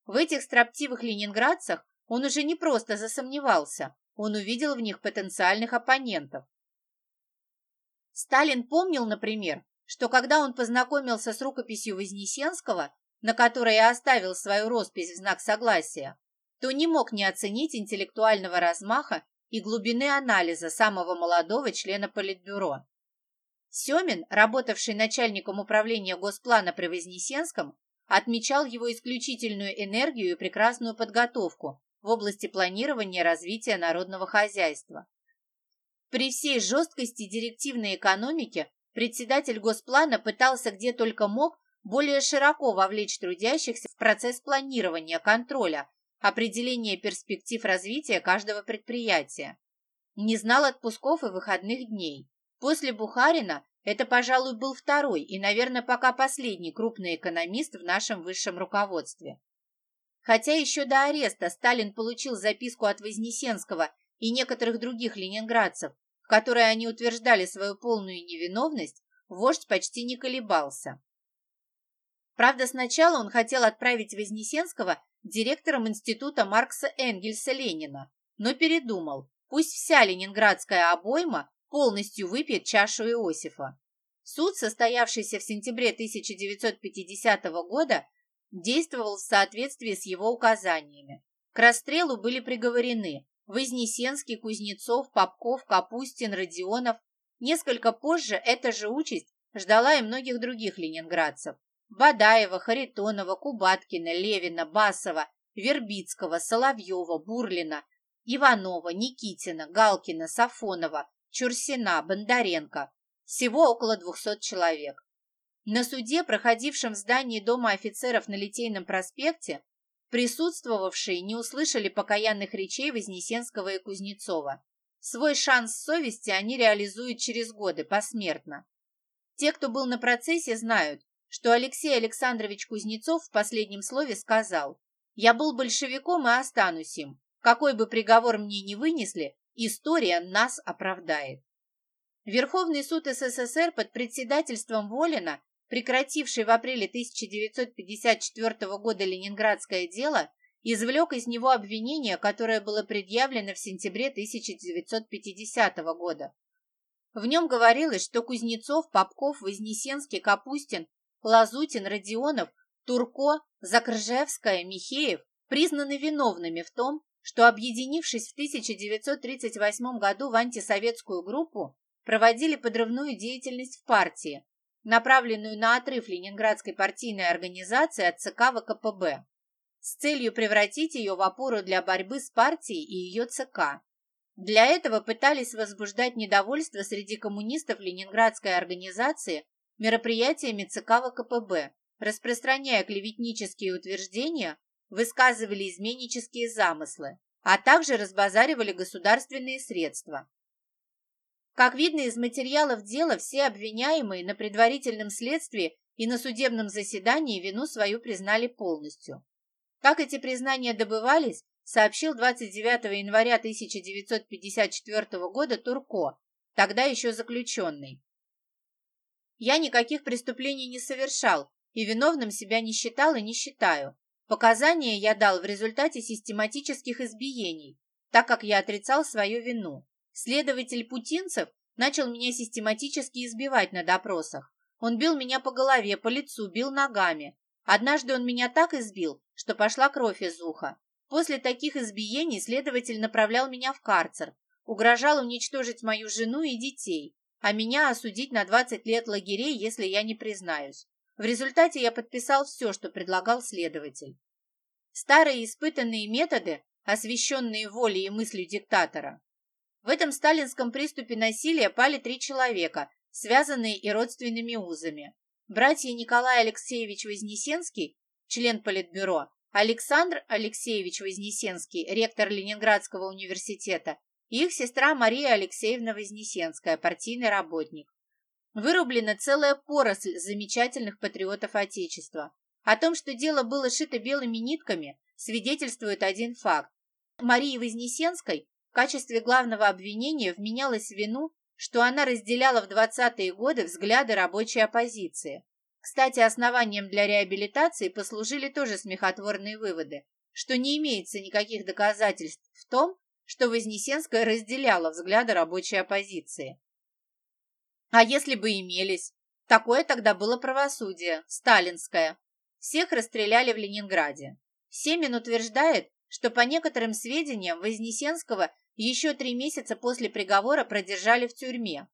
[SPEAKER 1] В этих строптивых ленинградцах он уже не просто засомневался, он увидел в них потенциальных оппонентов. Сталин помнил, например, что когда он познакомился с рукописью Вознесенского, на которой и оставил свою роспись в знак согласия, то не мог не оценить интеллектуального размаха и глубины анализа самого молодого члена Политбюро. Семин, работавший начальником управления Госплана при Вознесенском, отмечал его исключительную энергию и прекрасную подготовку в области планирования развития народного хозяйства. При всей жесткости директивной экономики председатель Госплана пытался где только мог более широко вовлечь трудящихся в процесс планирования, контроля, определения перспектив развития каждого предприятия. Не знал отпусков и выходных дней. После Бухарина это, пожалуй, был второй и, наверное, пока последний крупный экономист в нашем высшем руководстве. Хотя еще до ареста Сталин получил записку от Вознесенского и некоторых других ленинградцев, в которой они утверждали свою полную невиновность, вождь почти не колебался. Правда, сначала он хотел отправить Вознесенского директором института Маркса Энгельса Ленина, но передумал, пусть вся ленинградская обойма полностью выпьет чашу Иосифа. Суд, состоявшийся в сентябре 1950 года, действовал в соответствии с его указаниями. К расстрелу были приговорены Вознесенский, Кузнецов, Попков, Капустин, Родионов. Несколько позже эта же участь ждала и многих других ленинградцев. Бадаева, Харитонова, Кубаткина, Левина, Басова, Вербицкого, Соловьева, Бурлина, Иванова, Никитина, Галкина, Сафонова, Чурсина, Бондаренко. Всего около 200 человек. На суде, проходившем в здании Дома офицеров на Литейном проспекте, присутствовавшие не услышали покаянных речей Вознесенского и Кузнецова. Свой шанс совести они реализуют через годы, посмертно. Те, кто был на процессе, знают, что Алексей Александрович Кузнецов в последнем слове сказал «Я был большевиком и останусь им. Какой бы приговор мне ни вынесли, история нас оправдает». Верховный суд СССР под председательством Волина, прекративший в апреле 1954 года Ленинградское дело, извлек из него обвинение, которое было предъявлено в сентябре 1950 года. В нем говорилось, что Кузнецов, Попков, Вознесенский, Капустин, Лазутин, Родионов, Турко, Закржевская, Михеев признаны виновными в том, что, объединившись в 1938 году в антисоветскую группу, проводили подрывную деятельность в партии, направленную на отрыв Ленинградской партийной организации от ЦК ВКПБ, с целью превратить ее в опору для борьбы с партией и ее ЦК. Для этого пытались возбуждать недовольство среди коммунистов Ленинградской организации мероприятиями ЦК ВКПБ, распространяя клеветнические утверждения, высказывали изменнические замыслы, а также разбазаривали государственные средства. Как видно из материалов дела, все обвиняемые на предварительном следствии и на судебном заседании вину свою признали полностью. Как эти признания добывались, сообщил 29 января 1954 года Турко, тогда еще заключенный. «Я никаких преступлений не совершал и виновным себя не считал и не считаю. Показания я дал в результате систематических избиений, так как я отрицал свою вину. Следователь Путинцев начал меня систематически избивать на допросах. Он бил меня по голове, по лицу, бил ногами. Однажды он меня так избил, что пошла кровь из уха. После таких избиений следователь направлял меня в карцер, угрожал уничтожить мою жену и детей, а меня осудить на 20 лет лагерей, если я не признаюсь. В результате я подписал все, что предлагал следователь. Старые испытанные методы, освещенные волей и мыслью диктатора, в этом сталинском приступе насилия пали три человека, связанные и родственными узами. Братья Николай Алексеевич Вознесенский, член Политбюро, Александр Алексеевич Вознесенский, ректор Ленинградского университета, их сестра Мария Алексеевна Вознесенская, партийный работник. Вырублена целая поросль замечательных патриотов Отечества. О том, что дело было шито белыми нитками, свидетельствует один факт. Марии Вознесенской качестве главного обвинения вменялось в вину, что она разделяла в 20-е годы взгляды рабочей оппозиции. Кстати, основанием для реабилитации послужили тоже смехотворные выводы, что не имеется никаких доказательств в том, что Вознесенская разделяла взгляды рабочей оппозиции. А если бы имелись? Такое тогда было правосудие, сталинское. Всех расстреляли в Ленинграде. Семин утверждает, что по некоторым сведениям Вознесенского еще три месяца после приговора продержали в тюрьме.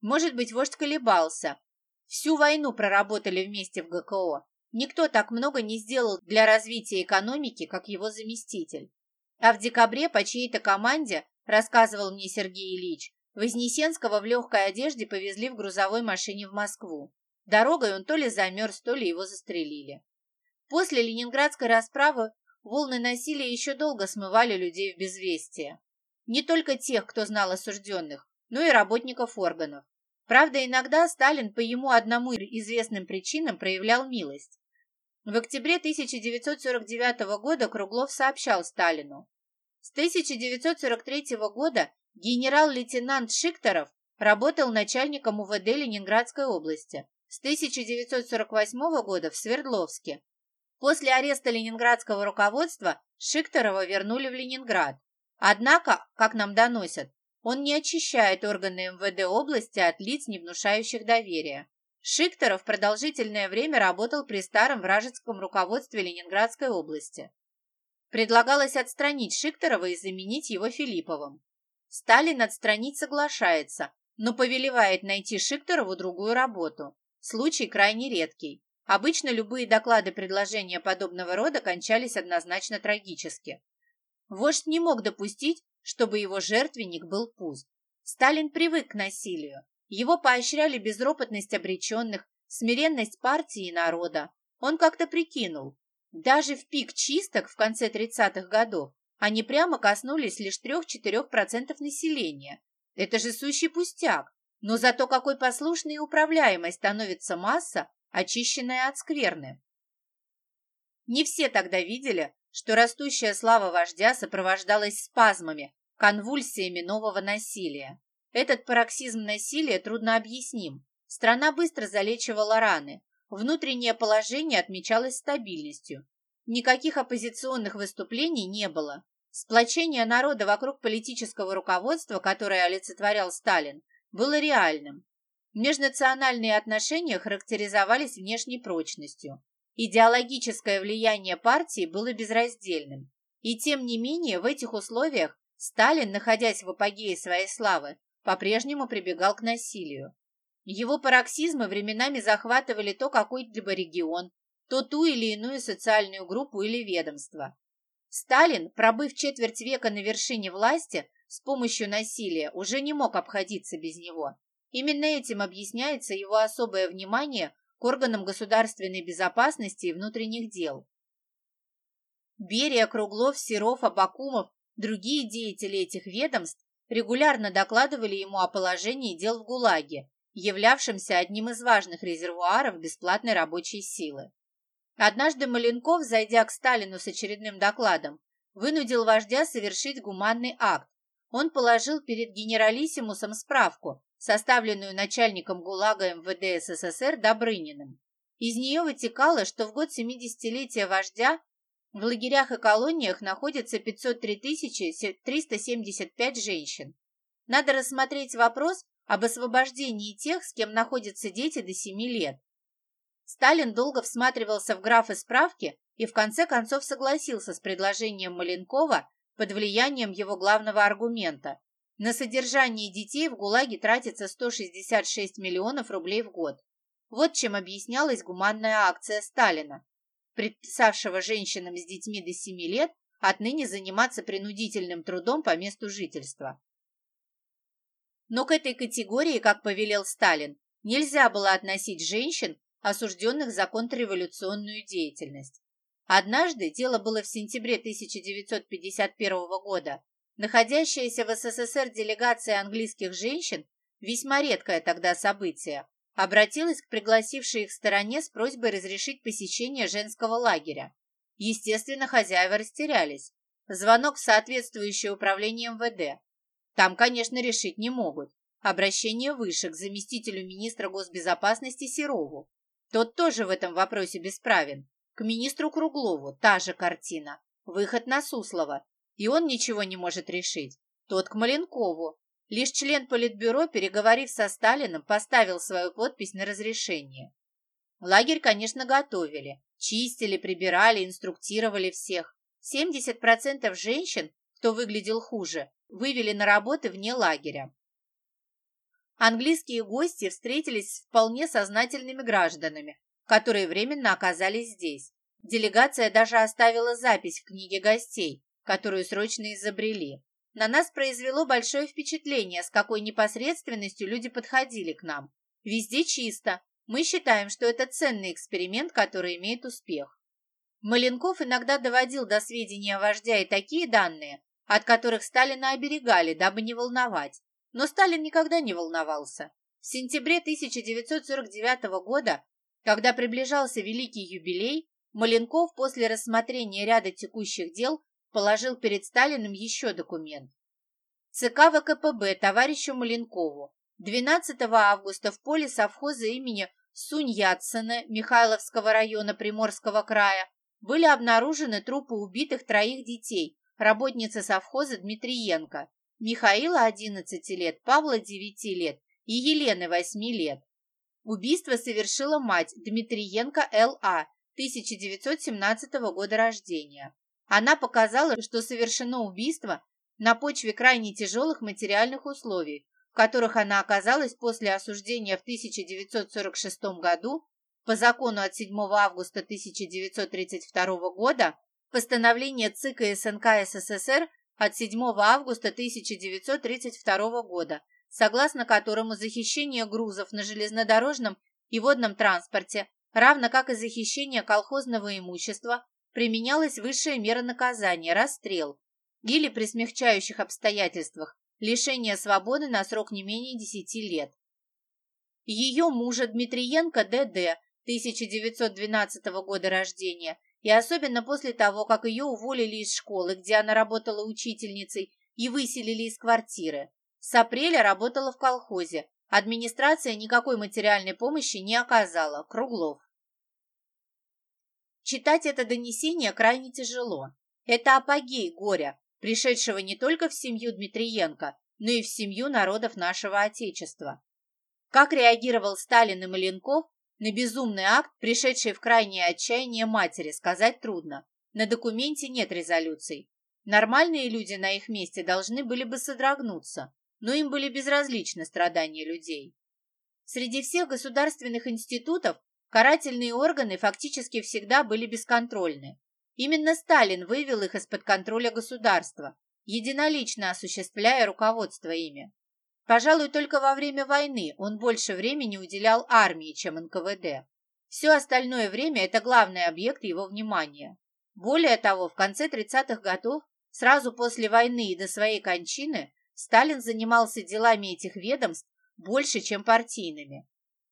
[SPEAKER 1] Может быть, вождь колебался. Всю войну проработали вместе в ГКО. Никто так много не сделал для развития экономики, как его заместитель. А в декабре по чьей-то команде, рассказывал мне Сергей Ильич, Вознесенского в легкой одежде повезли в грузовой машине в Москву. Дорогой он то ли замерз, то ли его застрелили. После ленинградской расправы волны насилия еще долго смывали людей в безвестие. Не только тех, кто знал осужденных, но и работников органов. Правда, иногда Сталин по ему одному известным причинам проявлял милость. В октябре 1949 года Круглов сообщал Сталину. С 1943 года генерал-лейтенант Шикторов работал начальником УВД Ленинградской области, с 1948 года в Свердловске. После ареста ленинградского руководства Шикторова вернули в Ленинград. Однако, как нам доносят, он не очищает органы МВД области от лиц, не внушающих доверия. Шикторов продолжительное время работал при старом вражеском руководстве Ленинградской области. Предлагалось отстранить Шикторова и заменить его Филипповым. Сталин отстранить соглашается, но повелевает найти Шикторову другую работу. Случай крайне редкий. Обычно любые доклады предложения подобного рода кончались однозначно трагически. Вождь не мог допустить, чтобы его жертвенник был пуст. Сталин привык к насилию. Его поощряли безропотность обреченных, смиренность партии и народа. Он как-то прикинул, даже в пик чисток в конце 30-х годов они прямо коснулись лишь 3-4% населения. Это же сущий пустяк. Но зато какой послушной и управляемой становится масса, очищенная от скверны. Не все тогда видели, что растущая слава вождя сопровождалась спазмами, конвульсиями нового насилия. Этот пароксизм насилия трудно объясним. Страна быстро залечивала раны, внутреннее положение отмечалось стабильностью. Никаких оппозиционных выступлений не было. Сплочение народа вокруг политического руководства, которое олицетворял Сталин, было реальным. Межнациональные отношения характеризовались внешней прочностью. Идеологическое влияние партии было безраздельным. И тем не менее в этих условиях Сталин, находясь в апогее своей славы, по-прежнему прибегал к насилию. Его пароксизмы временами захватывали то какой-либо регион, то ту или иную социальную группу или ведомство. Сталин, пробыв четверть века на вершине власти, с помощью насилия уже не мог обходиться без него. Именно этим объясняется его особое внимание к органам государственной безопасности и внутренних дел. Берия, Круглов, Серов, Абакумов, другие деятели этих ведомств регулярно докладывали ему о положении дел в ГУЛАГе, являвшемся одним из важных резервуаров бесплатной рабочей силы. Однажды Маленков, зайдя к Сталину с очередным докладом, вынудил вождя совершить гуманный акт. Он положил перед генералиссимусом справку, составленную начальником ГУЛАГа МВД СССР Добрыниным. Из нее вытекало, что в год 70-летия вождя в лагерях и колониях находится 503 375 женщин. Надо рассмотреть вопрос об освобождении тех, с кем находятся дети до 7 лет. Сталин долго всматривался в графы справки и в конце концов согласился с предложением Маленкова под влиянием его главного аргумента на содержание детей в ГУЛАГе тратится 166 миллионов рублей в год. Вот чем объяснялась гуманная акция Сталина, предписавшего женщинам с детьми до 7 лет отныне заниматься принудительным трудом по месту жительства. Но к этой категории, как повелел Сталин, нельзя было относить женщин, осужденных за контрреволюционную деятельность. Однажды, дело было в сентябре 1951 года, Находящаяся в СССР делегация английских женщин, весьма редкое тогда событие, обратилась к пригласившей их стороне с просьбой разрешить посещение женского лагеря. Естественно, хозяева растерялись. Звонок в соответствующее управление МВД. Там, конечно, решить не могут. Обращение выше, к заместителю министра госбезопасности Серову. Тот тоже в этом вопросе бесправен. К министру Круглову та же картина. Выход на Суслова и он ничего не может решить. Тот к Маленкову. Лишь член Политбюро, переговорив со Сталиным, поставил свою подпись на разрешение. Лагерь, конечно, готовили. Чистили, прибирали, инструктировали всех. 70% женщин, кто выглядел хуже, вывели на работы вне лагеря. Английские гости встретились с вполне сознательными гражданами, которые временно оказались здесь. Делегация даже оставила запись в книге гостей, которую срочно изобрели. На нас произвело большое впечатление, с какой непосредственностью люди подходили к нам. Везде чисто. Мы считаем, что это ценный эксперимент, который имеет успех. Маленков иногда доводил до сведения вождя и такие данные, от которых Сталина оберегали, дабы не волновать. Но Сталин никогда не волновался. В сентябре 1949 года, когда приближался великий юбилей, Маленков после рассмотрения ряда текущих дел положил перед Сталиным еще документ. ЦК ВКПБ товарищу Маленкову 12 августа в поле совхоза имени Сунь-Ятсена Михайловского района Приморского края были обнаружены трупы убитых троих детей, работницы совхоза Дмитриенко, Михаила 11 лет, Павла 9 лет и Елены 8 лет. Убийство совершила мать Дмитриенко Л.А. 1917 года рождения. Она показала, что совершено убийство на почве крайне тяжелых материальных условий, в которых она оказалась после осуждения в 1946 году по закону от 7 августа 1932 года постановление ЦИК и СНК СССР от 7 августа 1932 года, согласно которому захищение грузов на железнодорожном и водном транспорте, равно как и захищение колхозного имущества, применялась высшая мера наказания – расстрел, или при смягчающих обстоятельствах лишение свободы на срок не менее 10 лет. Ее мужа Дмитриенко Д.Д. 1912 года рождения, и особенно после того, как ее уволили из школы, где она работала учительницей, и выселили из квартиры. С апреля работала в колхозе. Администрация никакой материальной помощи не оказала. Круглов. Читать это донесение крайне тяжело. Это апогей горя, пришедшего не только в семью Дмитриенко, но и в семью народов нашего Отечества. Как реагировал Сталин и Маленков на безумный акт, пришедший в крайнее отчаяние матери, сказать трудно. На документе нет резолюций. Нормальные люди на их месте должны были бы содрогнуться, но им были безразличны страдания людей. Среди всех государственных институтов карательные органы фактически всегда были бесконтрольны. Именно Сталин вывел их из-под контроля государства, единолично осуществляя руководство ими. Пожалуй, только во время войны он больше времени уделял армии, чем НКВД. Все остальное время это главный объект его внимания. Более того, в конце 30-х годов Сразу после войны и до своей кончины Сталин занимался делами этих ведомств больше, чем партийными.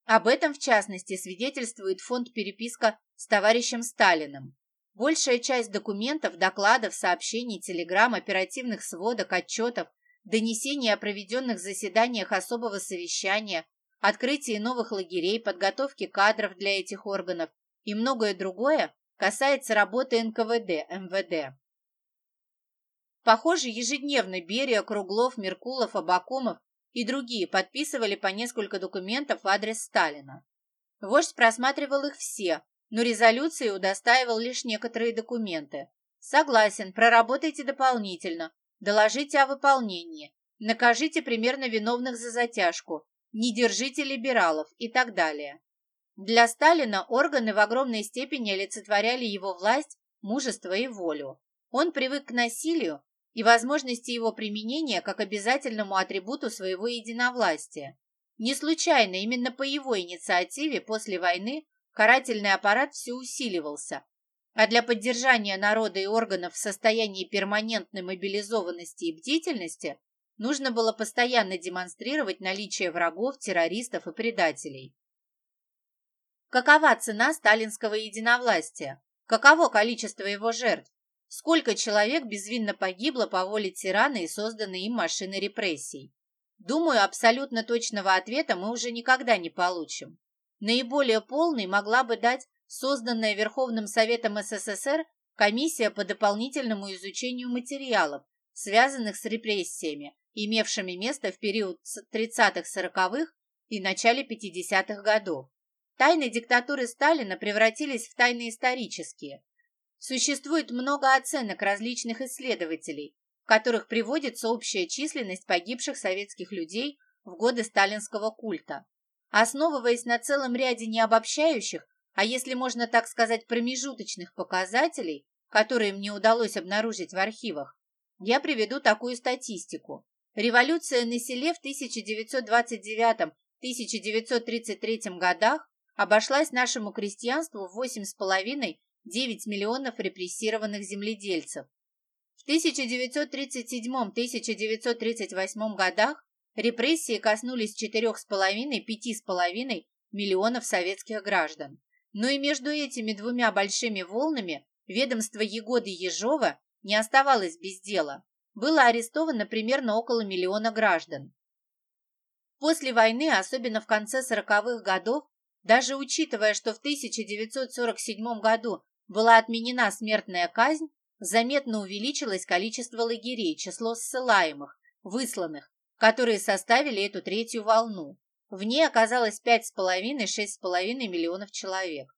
[SPEAKER 1] Об этом, в частности, свидетельствует фонд переписка с товарищем Сталиным. Большая часть документов, докладов, сообщений, телеграмм, оперативных сводок, отчетов, донесений о проведенных заседаниях особого совещания, открытии новых лагерей, подготовке кадров для этих органов и многое другое касается работы НКВД, МВД. Похоже, ежедневно Берия, Круглов, Меркулов, Абакумов и другие подписывали по несколько документов в адрес Сталина. Вождь просматривал их все, но резолюции удостаивал лишь некоторые документы. Согласен, проработайте дополнительно, доложите о выполнении, накажите примерно виновных за затяжку, не держите либералов и так далее. Для Сталина органы в огромной степени олицетворяли его власть, мужество и волю. Он привык к насилию и возможности его применения как обязательному атрибуту своего единовластия. Не случайно именно по его инициативе после войны карательный аппарат все усиливался, а для поддержания народа и органов в состоянии перманентной мобилизованности и бдительности нужно было постоянно демонстрировать наличие врагов, террористов и предателей. Какова цена сталинского единовластия? Каково количество его жертв? Сколько человек безвинно погибло по воле тирана и созданной им машины репрессий? Думаю, абсолютно точного ответа мы уже никогда не получим. Наиболее полный могла бы дать созданная Верховным Советом СССР комиссия по дополнительному изучению материалов, связанных с репрессиями, имевшими место в период 30-40-х и начале 50-х годов. Тайны диктатуры Сталина превратились в тайны исторические, Существует много оценок различных исследователей, в которых приводится общая численность погибших советских людей в годы сталинского культа. Основываясь на целом ряде необобщающих, а если можно так сказать, промежуточных показателей, которые мне удалось обнаружить в архивах, я приведу такую статистику. Революция на селе в 1929-1933 годах обошлась нашему крестьянству в 8,5 9 миллионов репрессированных земледельцев. В 1937-1938 годах репрессии коснулись 4,5-5,5 миллионов советских граждан. Но и между этими двумя большими волнами ведомство Егоды Ежова не оставалось без дела. Было арестовано примерно около миллиона граждан. После войны, особенно в конце 40-х годов, даже учитывая, что в 1947 году была отменена смертная казнь, заметно увеличилось количество лагерей, число ссылаемых, высланных, которые составили эту третью волну. В ней оказалось 5,5-6,5 миллионов человек.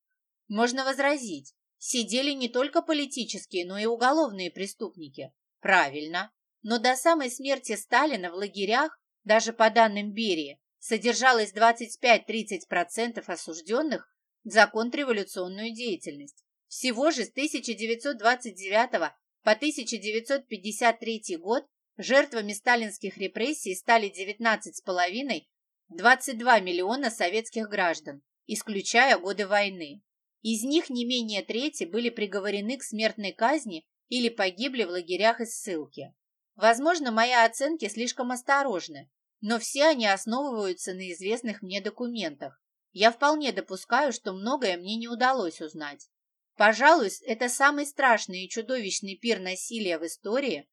[SPEAKER 1] Можно возразить, сидели не только политические, но и уголовные преступники. Правильно. Но до самой смерти Сталина в лагерях, даже по данным Берии, содержалось 25-30% осужденных за контрреволюционную деятельность. Всего же с 1929 по 1953 год жертвами сталинских репрессий стали 19,5-22 миллиона советских граждан, исключая годы войны. Из них не менее трети были приговорены к смертной казни или погибли в лагерях и ссылке. Возможно, мои оценки слишком осторожны, но все они основываются на известных мне документах. я вполне допускаю, что многое мне не удалось узнать. Пожалуй, это самый страшный и чудовищный пир насилия в истории,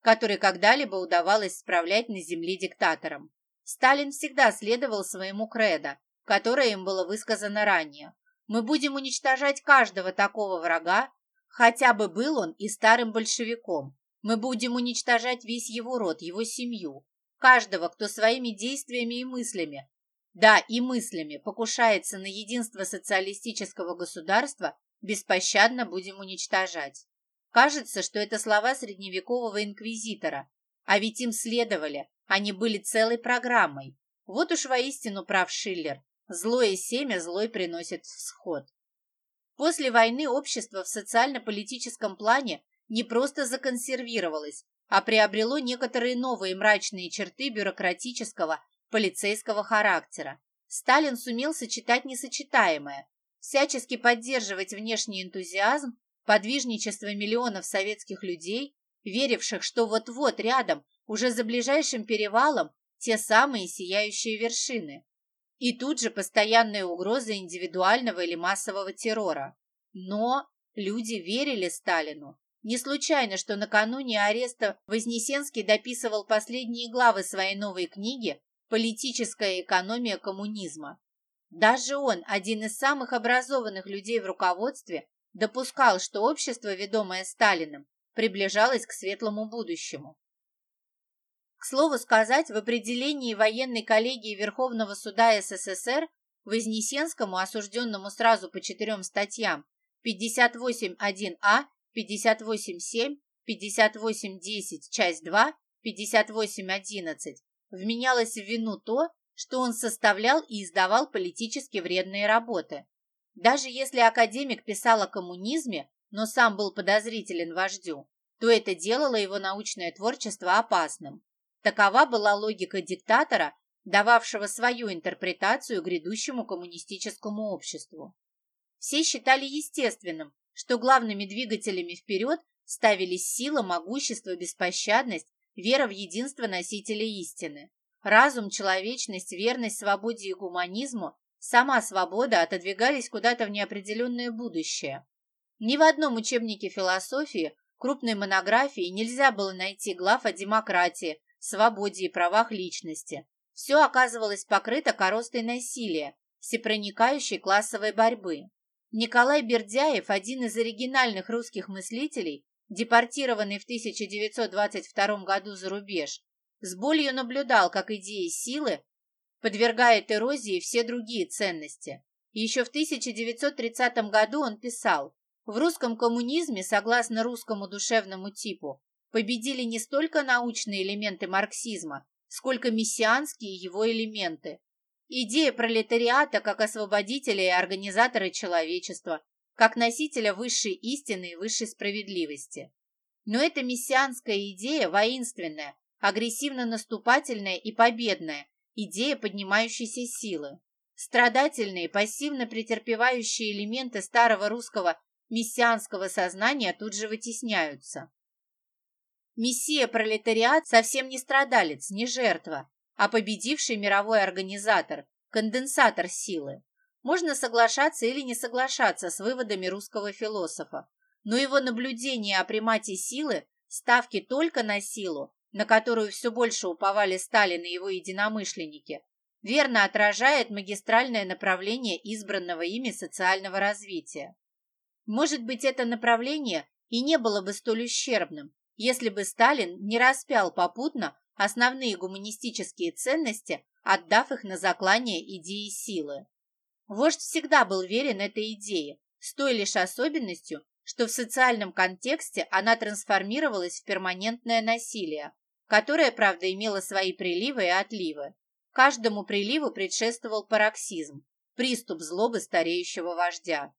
[SPEAKER 1] который когда-либо удавалось справлять на земле диктаторам. Сталин всегда следовал своему кредо, которое им было высказано ранее. Мы будем уничтожать каждого такого врага, хотя бы был он и старым большевиком. Мы будем уничтожать весь его род, его семью, каждого, кто своими действиями и мыслями, да, и мыслями, покушается на единство социалистического государства, беспощадно будем уничтожать. Кажется, что это слова средневекового инквизитора, а ведь им следовали, они были целой программой. Вот уж воистину прав Шиллер. Злое семя злой приносит всход. После войны общество в социально-политическом плане не просто законсервировалось, а приобрело некоторые новые мрачные черты бюрократического, полицейского характера. Сталин сумел сочетать несочетаемое, всячески поддерживать внешний энтузиазм, подвижничество миллионов советских людей, веривших, что вот-вот рядом уже за ближайшим перевалом те самые сияющие вершины. И тут же постоянная угроза индивидуального или массового террора. Но люди верили Сталину. Не случайно, что накануне ареста Вознесенский дописывал последние главы своей новой книги «Политическая экономия коммунизма». Даже он, один из самых образованных людей в руководстве, допускал, что общество, ведомое Сталиным, приближалось к светлому будущему. К слову сказать, в определении военной коллегии Верховного суда СССР Вознесенскому, осужденному сразу по четырем статьям 58.1а, 58.7, 58.10, часть 2, 58.11, вменялось в вину то, что он составлял и издавал политически вредные работы. Даже если академик писал о коммунизме, но сам был подозрителен вождю, то это делало его научное творчество опасным. Такова была логика диктатора, дававшего свою интерпретацию грядущему коммунистическому обществу. Все считали естественным, что главными двигателями вперед ставились сила, могущество, беспощадность, вера в единство носителей истины. Разум, человечность, верность свободе и гуманизму, сама свобода отодвигались куда-то в неопределенное будущее. Ни в одном учебнике философии, крупной монографии нельзя было найти глав о демократии, свободе и правах личности. Все оказывалось покрыто коростой насилия, всепроникающей классовой борьбы. Николай Бердяев, один из оригинальных русских мыслителей, депортированный в 1922 году за рубеж, с болью наблюдал, как идеи силы подвергает эрозии все другие ценности. еще в 1930 году он писал, в русском коммунизме, согласно русскому душевному типу, победили не столько научные элементы марксизма, сколько мессианские его элементы. Идея пролетариата как освободителя и организатора человечества, как носителя высшей истины и высшей справедливости. Но эта мессианская идея воинственная, агрессивно-наступательная и победная, идея поднимающейся силы. Страдательные, пассивно претерпевающие элементы старого русского мессианского сознания тут же вытесняются. Мессия-пролетариат совсем не страдалец, не жертва, а победивший мировой организатор, конденсатор силы. Можно соглашаться или не соглашаться с выводами русского философа, но его наблюдения о примате силы, ставки только на силу, на которую все больше уповали Сталин и его единомышленники, верно отражает магистральное направление избранного ими социального развития. Может быть, это направление и не было бы столь ущербным, если бы Сталин не распял попутно основные гуманистические ценности, отдав их на заклание идеи силы. Вождь всегда был верен этой идее, с той лишь особенностью, что в социальном контексте она трансформировалась в перманентное насилие, которое, правда, имело свои приливы и отливы. Каждому приливу предшествовал пароксизм, приступ злобы стареющего вождя.